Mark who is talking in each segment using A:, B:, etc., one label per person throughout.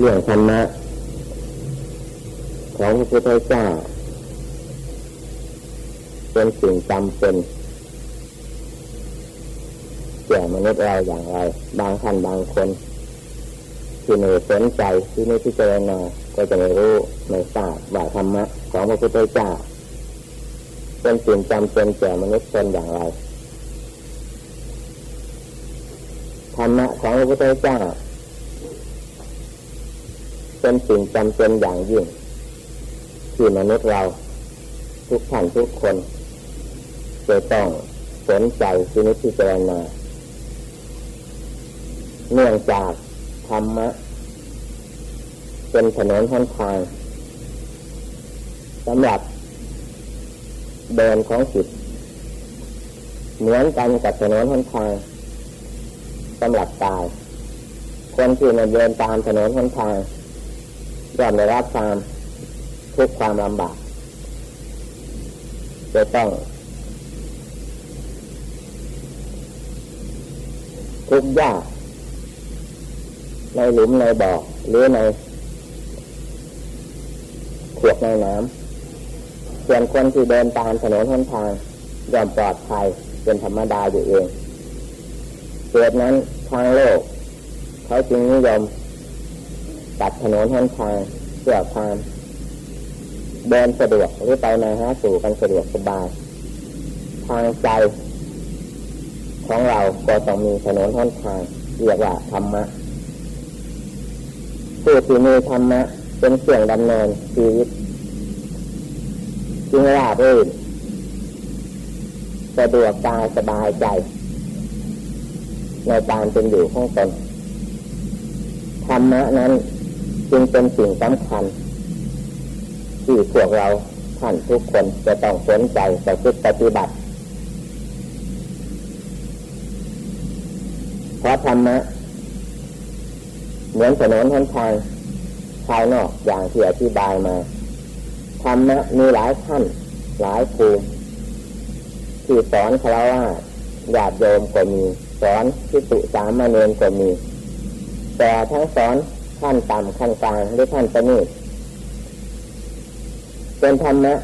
A: เรื่องธรรมะของพระพุทธเจ้าเป็นสิ่งจำเป็นแก่มนุษย์เราอย่างไร บางท่านบางคนที่ไม่สนใจที่ไม่พิจารณาก็จะไม่รู้ไม่ทราบว่าธรรมะของพระพุทธเจ้าเป็นสิ่งจำเป็นแก่มนุษย์คนอย่างไรธรรมะของพระพุทธเจ้า เป็นสิ่งจำเป็นอย่างยิ่ง ที่มนุษย์เรา ทุกท่านทุกคนจะต้องสนใจที่นิพพิจรณาเนื่องจากธรรมะ เป็นถนนหนทางสำหรับเดินของจิตเหมือนกันกับถนนหนทางสำหรับกายคนที่มาเดินตามถนนหนทาง ย่อมได้รับความทุกข์ความลำบากจะต้องทุกข์ยากในหลุมในบ่อหรือในขวดในน้ำส่วนคนที่เดินตามถนนหนทางย่อมปลอดภัยเป็นธรรมดาอยู่เองเกิดนั้นทางโลก เขาจึงนิยม ตัดถนนหนทางเพื่อความเดินสะดวกหรือไปมาหาสู่กันสะดวกสบาย ทางใจของเราก็ต้องมีถนนหนทางเรียกว่าธรรมะผู้ที่มีธรรมะเป็นเสื่องดำเนินชีวิตจึงราบรื่นสะดวกกายสบายใจ ในการเป็นอยู่ของตนธรรมะนั้น จึงเป็นสิ่งสำคัญ ที่พวกเราท่านทุกคนจะต้องสนใจต่อปฏิบัติเพราะธรรมะเหมือนถนนหนทางภายนอกอย่างที่อธิบายมาธรรมะมีหลายขั้นหลายภูมิที่สอนคารวะญาติโยมก็มี สอนที่สุสามเณรก็มี แต่ทั้งสอน ขั้นต่ำขั้นกลางหรือขั้นประณีตเป็นธรรมะ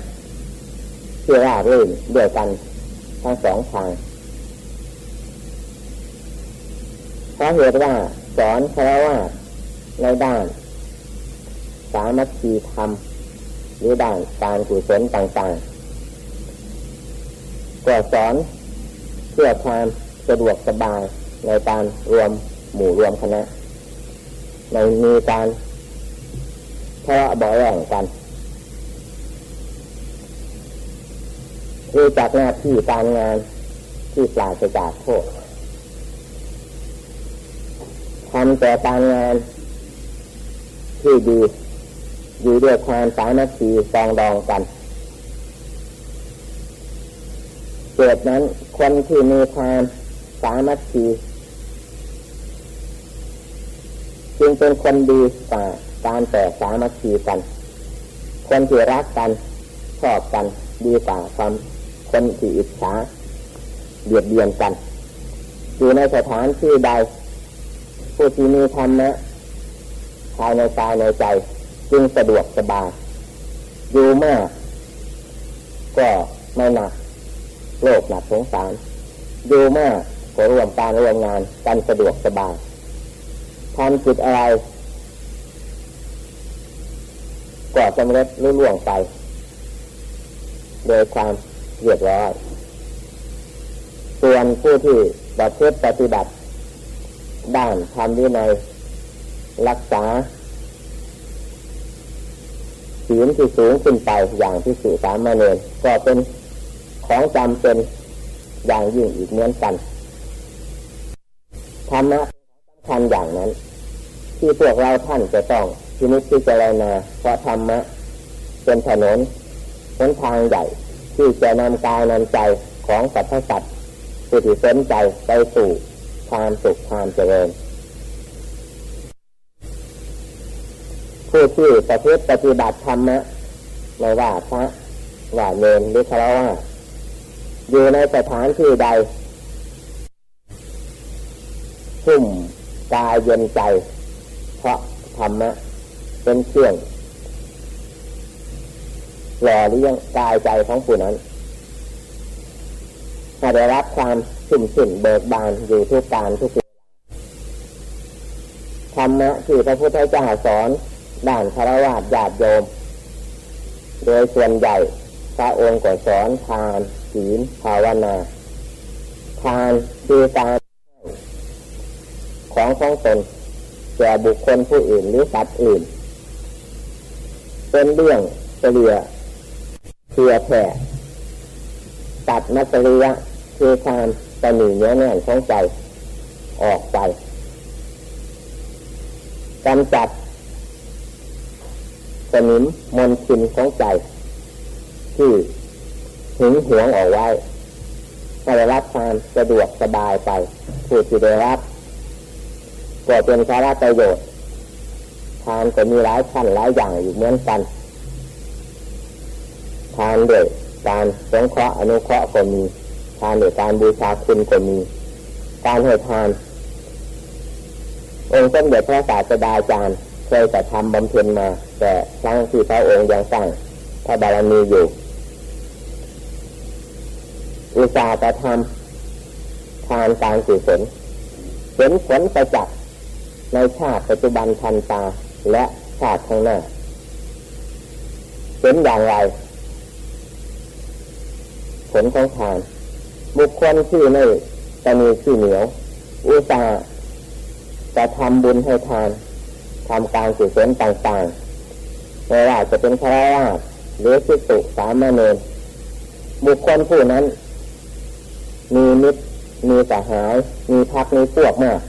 A: ที่ราบรื่นเดียวกันทั้งสองทางเพราะเหตุว่าสอนคารวะในด้าน สามัคคีธรรมหรือด้านการกุศลต่างๆก็สอนเพื่อความสะดวกสบายในการรวมหมู่รวมคณะ ในมีการทะเลาะเบาแย่งกันคือจากหน้าที่การงานที่ปราศจากโทษทำแต่การงานที่ดีอยู่ด้วยความสามัคคีฟองดองกันเกิดนั้นคนที่มีความสามัคคี จึงเป็นคนดีกว่าการแต่สามัคคีกัน คนที่รักกันชอบกันดีกว่าความคนที่อิจฉาเบียดเบียนกัน อยู่ในสถานที่ใดผู้ที่มีธรรมะภายในกายในใจ จึงสะดวกสบายอยู่มากก็ไม่หนักโลกหนักสงสารอยู่มากก็รวมการรวมงานกันสะดวกสบาย ทำจิตอะไรก็สำเร็จรุ่ล่วงไป โดยความเรียบร้อยส่วนผู้ที่ประพฤติปฏิบัติ ด้านทำวินัยรักษาศีลที่สูงขึ้นไปอย่างที่สื่อสามมาเนก็เป็นของจำเป็นอย่างยิ่งอีกเหมือนกันธรรมะสำคัญอย่างนั้น ที่พวกเราท่านจะต้องที่นิพิจารณาเพราะธรรมะเป็นถนนหนทางใหญ่ ที่จะนำกายนำใจของสัตว์สัตว์ผู้ที่สนใจไปสู่ความสุขความเจริญผู้ที่ประพฤติปฏิบัติธรรมะไม่ว่าพระว่าเนรหรือคารวะอยู่ในสถานที่ใดพุ่มกายเย็นใจ เพราะธรรมะเป็นเครื่องหล่อเลี้ยงกายใจของผู้นั้นถ้าได้รับความชุ่มชื่นเบิกบานอยู่ทุกการทุกเวลาธรรมะที่พระพุทธเจ้าสอนด่านคารวะญาติโยม โดยส่วนใหญ่พระองค์ก็สอนทานศีลภาวนาทานคือการของของตน แก่บุคคลผู้อื่นหรือสัตว์อื่น เป็นเรื่องเฉลี่ยเพื่อแผ่ตัดมัตริยคือความตนีเนื้อแน่นของใจออกไปกำจัดสนิมมนชินของใจ ที่หึงหวงออกไว้ให้ได้รับความสะดวกสบายไปผู้ที่ได้รับ ก็เป็นสาระประโยชน์ทานก็มีหลายขั้นหลายอย่างอยู่เหมือนกันทานเดยการสงเคราะห์อนุเคราะห์ก็มีทานเดยการบูชาคุณก็มี การให้ทาน องค์สมเด็จพระศาสดาจารย์เคยจะทำบำเพ็ญมา แต่ครั้งที่พระองค์ยังสร้างพระบารมีอยู่อุตสาห์จะทำทานการกุศลเห็นผลประจักษ์ ในชาติปัจจุบันทันตาและชาติข้างหน้าเป็นอย่างไร ผลของทาน บุคคลที่ไม่ตนีที่เหนียว อุตส่าห์จะทำบุญให้ทานทำการกุศลต่างๆไม่ว่าจะเป็นพระราชหรือสิสุสามเณรบุคคลผู้นั้น มีมิตรมีสหาย มีพักมีพวกมาก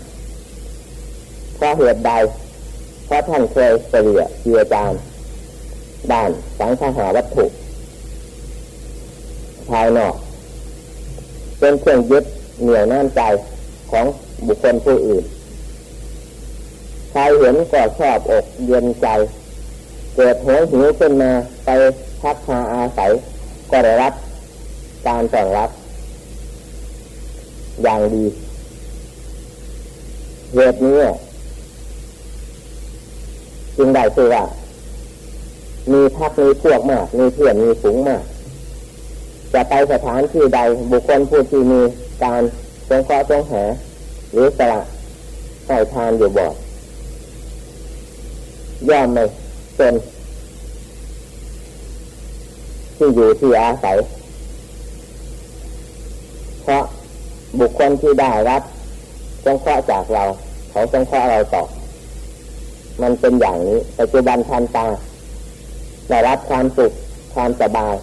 A: เพราะเหตุใด เพราะท่านเคยเสียเยียจานด้านสังขาหาวัตถุภายนอกเป็นเครื่องยึดเหนี่ยวน้ำใจของบุคคลผู้อื่น ใครเห็นก็ชอบอกเย็นใจ เกิดหัวหิวขึ้นมาไปพักพาอาศัย ก็ได้รับการต้อนรับ อย่างดีเหตุนี้ จึงได้คือว่า มีพักมีพวกมาก มีเพื่อนมีฝูงมาก จะไปสถานที่ใดบุคคลผู้ที่มีการสงเคราะห์สงหาหรือสละให้ทานอยู่บ่อยย่อมไม่เป็นที่อยู่ที่อาศัย เพราะบุคคลที่ได้รับสงเคราะห์จากเรา เขาสงเคราะห์เราตอบ มันเป็นอย่างนี้ ปัจจุบันทันตาได้รับความสุขความสบาย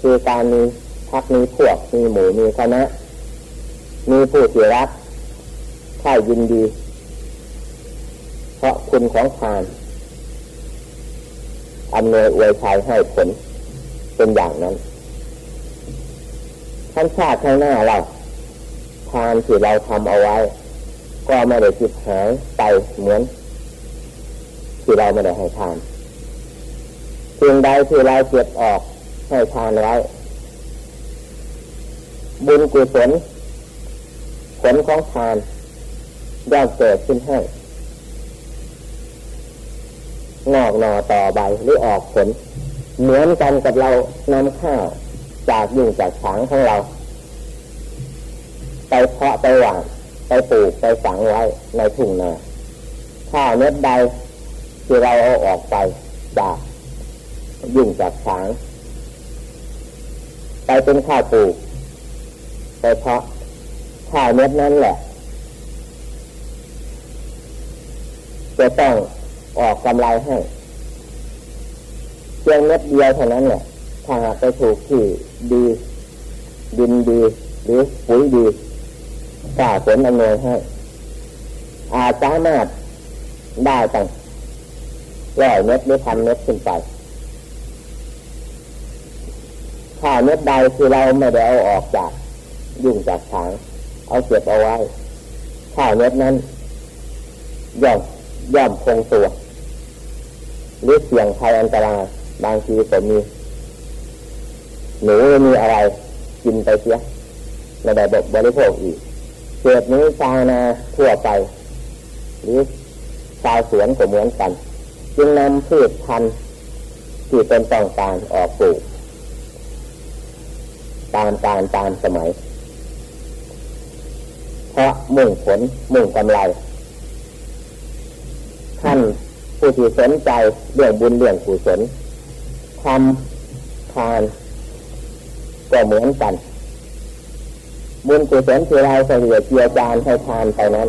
A: คือการมีพักมีพวกมีหมู่มีคณะมีผู้ที่รักข่ายยินดี เพราะคุณของทานอำนวยอวยชัยให้ผล เป็นอย่างนั้นท่านชาติข้างหน้าเราทานที่เราทำเอาไว้ ก็ไม่ได้จิตหายไปเหมือน ที่เราไม่ได้ให้ทานสิ่งใดที่เราเก็บออกให้ทานไว้บุญกุศลผลของทานย่อมเกิดขึ้นให้งอกหน่อต่อใบหรือออกผล เหมือนกันกับเรานำข้าวจากยิ่งจากฉางของเรา ไปเพาะไปหว่านไปปลูกไปฝังไว้ในทุ่งนาข้าวเม็ดใด ที่เราเอาออกไปจากยิ่งจากฉางไปเป็นข้าวปลูกไปเพาะข้าวเม็ดนั้นแหละ จะต้องออกกำไรให้เพียงเม็ดเดียวเท่านั้นแหละถ้าหากไปถูกที่ดี ดินดี หรือปุ๋ยดีกล้าผลอำนวยให้อาจสามารถได้ตั้ง ร้อยเม็ดหรือพันเม็ดขึ้นไป ถ้าเม็ดใดคือเราไม่ได้เอาออกจาก ยุ่งจากถังเอาเก็บเอาไว้ถ้าเม็ดนั้นย่อมย่อมคงตัวหรือเสี่ยงภัยอันตรายบางทีก็มีหนูมีอะไรกินไปเสียไม่ได้บริโภคอีกเกิดนี้ชาวนาทั่วไป หรือชาวสวนก็เหมือนกัน จึงนำพืชพันธุ์ที่เป็นต้องการออกปลูกตามการตามสมัย เพราะมุ่งผลมุ่งกำไร ท่านผู้ที่สนใจเรื่องบุญเรื่องกุศลทำทานก็เหมือนกัน บุญกุศลที่เราเสียเจียจานให้ทานไปนั้น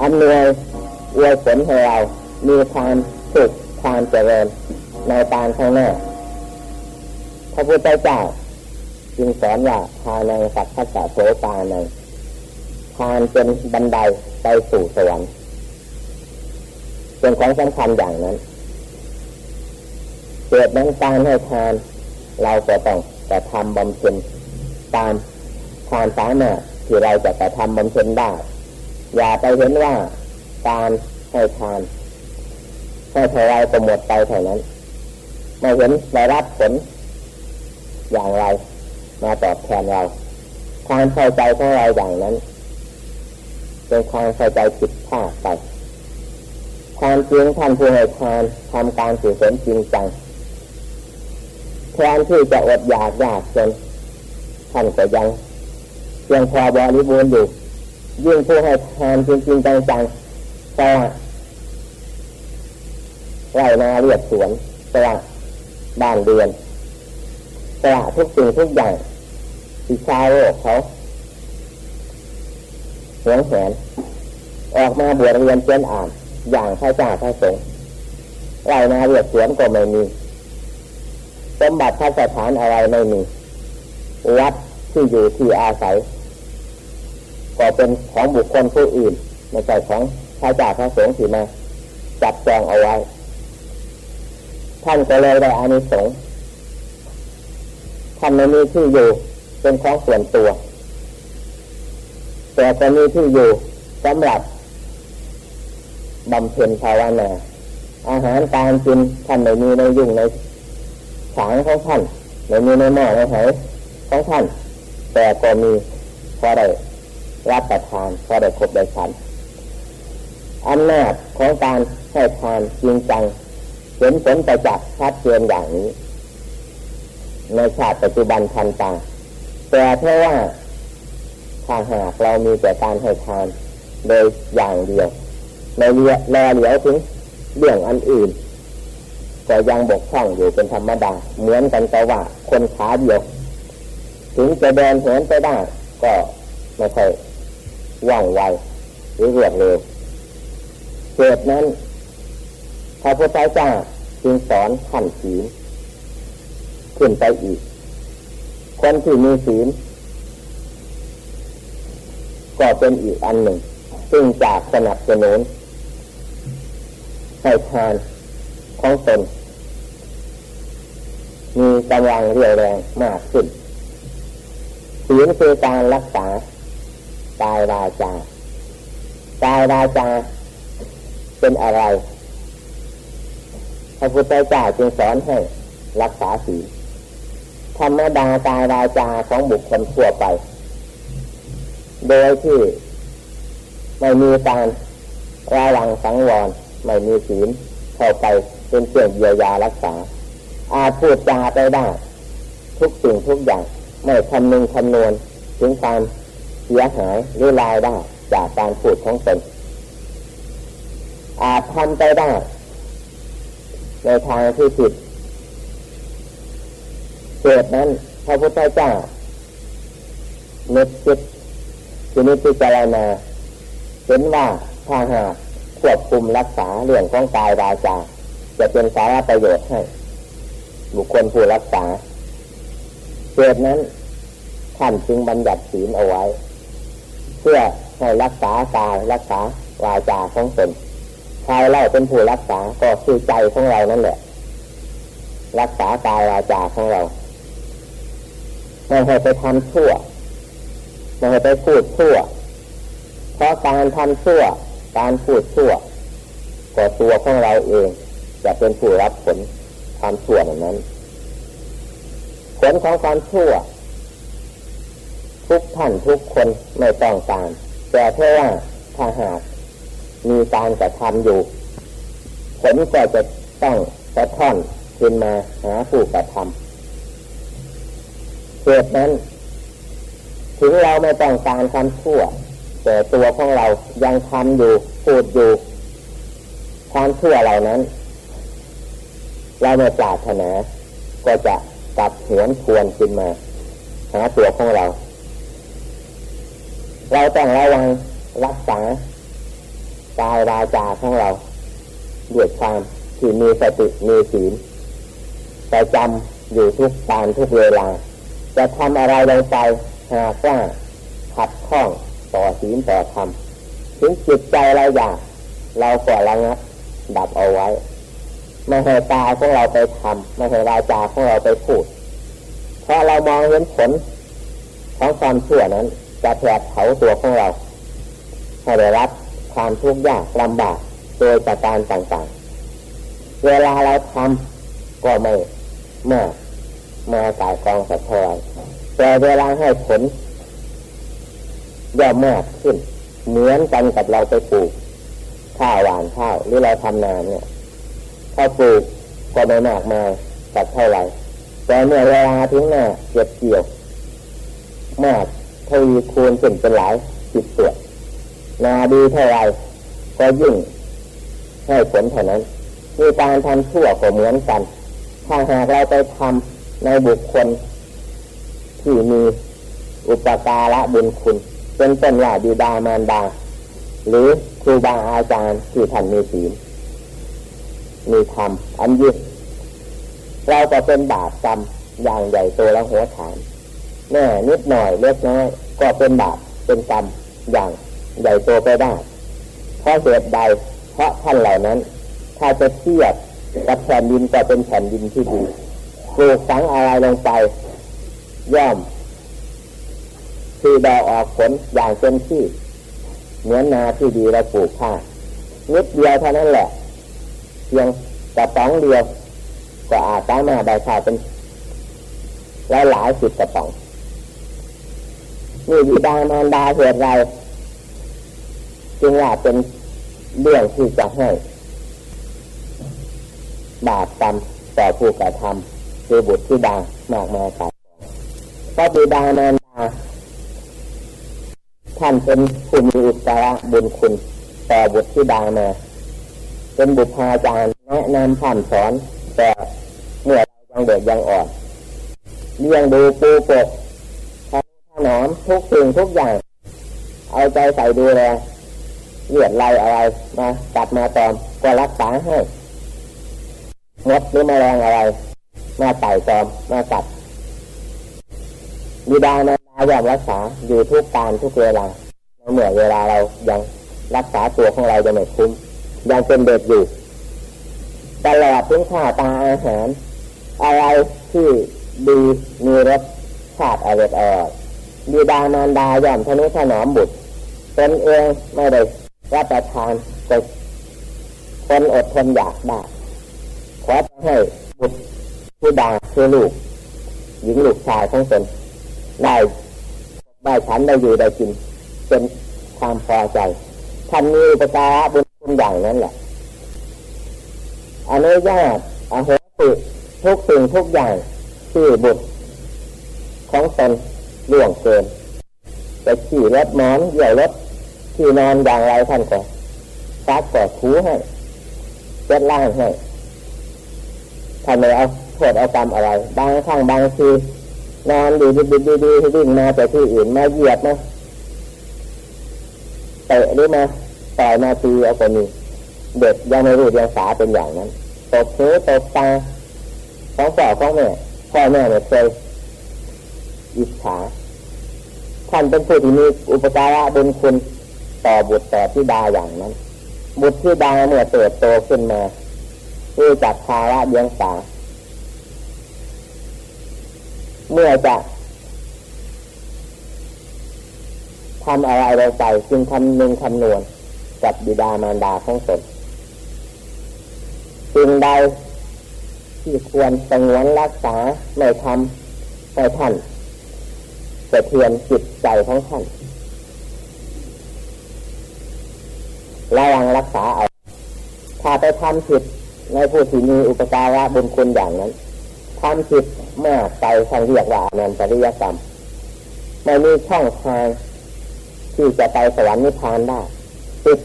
A: อันเนวย อวยผลให้เรา มีความสุขความเจริญในการข้างหน้าพระพุทธเจ้าจึงสอนว่าทานในสัพพะโสตาในทานเป็นบันไดไปสู่สวรรค์เป็นของสำคัญอย่างนั้นเกิดนั้นการให้ทาน เราก็ต้องแต่ทำบำเพ็ญตามทานสามารถที่เราจะแต่ทำบำเพ็ญได้ อย่าไปเห็นว่า การให้ทานให้เท่าไรก็หมดไปเท่านั้นไม่เห็นได้รับผล อย่างไร มาตอบแทนเราความเข้าใจของเราอย่างนั้นเป็นความเข้าใจผิดพลาดไปความจริงท่านผู้ให้ทานทำการสุศลจริงจังแทนที่จะอดอยากยากจนท่านก็ยังเพียงพอบริบูรณ์อยู่ยิ่งผู้ให้ทานจริงจริงจัง ๆแต่ไรนาเรียบสวนสละบ้านเรือนสละทุกสิ่งทุกอย่างที่ชาวโลกเขาหวงแหนออกมาบวชเรียนเจนอ่าน อย่างพระเจ้าพระสงฆ์ไรนาเรียบสวนก็ไม่มีสมบัติพระสถานอะไรไม่มีวัดที่อยู่ที่อาศัย ก็เป็นของบุคคลผู้อื่นไม่ใช่ของ พระเจ้าพระสงฆ์ที่มาจับจองเอาไว้ ท่านก็เลยได้อานิสงส์ท่านไม่มีที่อยู่เป็นของส่วนตัว แต่ก็มีที่อยู่สำหรับบำเพ็ญภาวนาอาหารการกินท่านไม่มีในยุ่งในฉางของท่านไม่มีในหม้อในไหของท่าน แต่ก็มีพอได้รับประทานพอได้ครบได้ฉัน อำนาจของการให้ทานจริงจังเห็นผลไปจากชัดเจนอย่างนี้ ในชาติปัจจุบันทันตาแต่เพราะว่าถ้าหากเรามีแต่การให้ทานโดยอย่างเดียวในเลียแลเหลียวถึงเรื่องอันอื่นก็ยังบกพร่องอยู่เป็นธรรมดา เหมือนกันแต่ว่าคนขาเดียว ถึงจะเดินเหินไปได้ก็ไม่ค่อยว่องไวหรือรวดเร็ว เกิดนั้นพระพุทธเจ้าจึงสอนขั้นศีลขึ้นไปอีก คนที่มีศีลก็เป็นอีกอันหนึ่ง ซึ่งจากสนับสนุนให้ทานของตนมีกำลังเรียวแรงมากขึ้นศีลคือการรักษากายวาจากายวาจา เป็นอะไรพระพุทธเจ้าจึงสอนให้รักษาศีลธรรมดากายวาจาของบุคคลทั่วไป โดยที่ไม่มีการระวังสังวร ไม่มีศีลเข้าไปเป็นเครื่องเยียวยารักษา อาจพูดจาไปได้ ทุกสิ่งทุกอย่าง ไม่คำนึงคำนวณถึงการเสียหายหรือรายได้จากการพูดของตน อาจทำไปได้ ในทางที่ผิดเกิดนั้นพระพุทธเจ้านึกคิดที่นี้พิจารณาเห็นว่าถ้าหากควบคุมรักษาเรื่องของกายวาจาจะเป็นสาระประโยชน์ให้ บุคคลผู้รักษาเกิดนั้นท่านจึงบัญญัติศีลเอาไว้ เพื่อให้รักษากายรักษาวาจาของตน ใครเล่าเป็นผู้รักษาก็คือใจของเรานั่นแหละ รักษากายวาจาของเราไม่ให้ไปทำชั่วไม่ให้ไปพูดชั่ว เพราะการทำชั่ว การพูดชั่วก็ตัวของเราเองจะเป็นผู้รับผลความชั่วนั้น ผลของความชั่ว ทุกท่านทุกคนไม่ต้องการแต่เพื่อว่าถ้าหาก มีการกระทำอยู่ ผลก็จะต้องสะท้อนขึ้นมาหาผู้กระทำเหตุนั้น ถึงเราไม่ต้องการทำชั่ว แต่ตัวของเรายังทำอยู่พูดอยู่ความชั่วเหล่านั้น เราไม่ปรารถนาก็จะกลับหวนทวนขึ้นมาหาตัวของเรา เราต้องระวังรักษา กายราจาของเราด้วยความที่มีสติมีศีลแต่จำอยู่ทุกตานทุกเวลา จะทำอะไรลงไปหากว่าขัดข้องต่อศีลต่อธรรมถึงจิตใจเราอยากเราก็ระงับดับเอาไว้ ไม่ให้ตาของเราไปทำไม่ให้วาจาของเราไปพูด เพราะเรามองเห็นผลของความชั่วนั้น จะแผดเผาตัวของเราให้ได้รับ ความทุกข์ยากลำบากโดยประการต่างๆ เวลาเราทำก็ไม่มากมาสายกองสะทอยแต่เวลาให้ผลย่อมมากขึ้น เหมือนกันกับเราไปปลูกข้าวหวานข้าวหรือเราทำนาเนี่ยถ้าปลูกก็ไม่มากมายสักเท่าไหร่แต่เมื่อเวลาถึงหน้าเก็บเกี่ยว มากทวีคูณขึ้นเป็นหลายสิบตัว นาดีเท่าไรก็ยิ่งให้ผลเท่านั้นมีการทำชั่วก็เหมือนกัน ถ้าหากเราไปทำในบุคคล ที่มีอุปการะบุญคุณ เป็นต้นว่าดีดามารดา หรือครูบาอาจารย์ที่ท่านมีศีลมีธรรมอันยิ่งเราก็เป็นบาปกรรมอย่างใหญ่โตและหัวฐานแน่นิดหน่อยเล็กน้อยก็เป็นบาปเป็นกรรมอย่าง ใหญ่โตไปได้เพราะเหตุใดเพราะท่านเหล่านั้น ถ้าจะเทียบกับแผ่นดินก็เป็นแผ่นดินที่ดีปลูกฝังอะไรลงไป ย่อม คือดอกออกผลอย่างเต็มที่เหมือนนาที่ดีเราปลูกข้านิดเดียวเท่านั้นแหละเพียงกระป๋องเดียวก็อาจสามารถได้ข้าวเป็นหลายหลายสิบกระป๋องนี่ดีดามารดาเหตุไร จึงว่าเป็นเรื่องที่จะให้ บาปกรรมต่อผู้กระทำคือบุตรที่ดามากมายกายพระบิดานานดาท่านเป็นผู้มีอุตสาหบุญคุณต่อบุตรที่ดามาเป็นบุพาจารย์แนะนำผ่านสอน แต่เมื่อเรายังเด็กยังอ่อนเลี้ยงดูปูปกทำถนอมทุกสิ่งทุกอย่าง เอาใจใส่ดูแล เลือดไหลอะไรมาจับมาตอมก็รักษาให้มดหรือแมลงอะไร มาไต่ตอมมากัดบิดานาดายอมรักษาอยู่ทุกการทุกเวลาเมื่อเวลาเรายังรักษาตัวของเราจะไม่คุ้มยังเป็นเด็กอยู่ตลอดถึงข้าตาอาหาร อะไรที่ดีมีรสชาติอร่อยอร่อยบิดานานดายอมทนุถนอมบุตรตนเองไม่ได้ รับประทานก็คนอดทนอยากได้ขอให้บุตรผู้ดาคือลูก หญิงลูกชายของตนได้ได้ฉันได้อยู่ได้กินเป็นความพอใจท่านมีประการบุญคุณอย่างนั้นแหละอนุญาตอโหสิทุกสิ่งทุกอย่างที่บุตรของตนล่วงเกินจะขี่รถนอนเหยียบรถ ที่นอนอย่างไรท่านก็ซักก็ถูให้เช็ดล่างให้ท่านไม่เอาโทษเอากรรมอะไร บางครั้งบางทีนอนดีดีดีดีวิ่งมาแต่ที่อื่นมาเหยียบนะเตะหรือมาต่อยมาตีเอาคนนี้เด็กยังไม่รู้ยังสาเป็นอย่างนั้นตบหูตบตาของพ่อของแม่พ่อแม่เนี่ยเคยอิจฉาท่านเป็นผู้ที่มีอุปการะบุญคุณ ต่อบุตรต่อที่ดาอย่างนั้น บุตรที่ดาเมื่อเติบโตขึ้นมารู้จักภาระเลี้ยงสาเมื่อจะทำอะไรเราใส่จึงคำนึงคำนวณกับบิดามารดาของตนสิ่งใดที่ควรสงวนรักษาไม่ทำให้ท่านสะเทือนจิตใจของท่าน ระวังรักษาเอาถ้าไปทำผิดในผู้ที่มีอุปการะบุญคุณอย่างนั้นทำผิดมากไปทางเรียกว่านันตริยกรรมไม่มีช่องทางที่จะไปสวรรค์นิพพานได้ปิด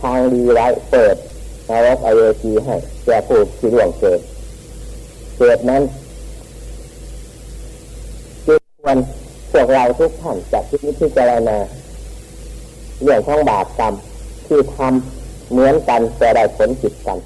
A: ทางดีไว้เปิดนรกอเวจีให้แก่ผู้ที่ร่วงเกิดเกิดนั้นจึงควรพวกเราทุกท่านจะพิจิจารณา เรื่องของบาปกรรมที่ทำเหมือนกันแต่ได้ผลผิดกัน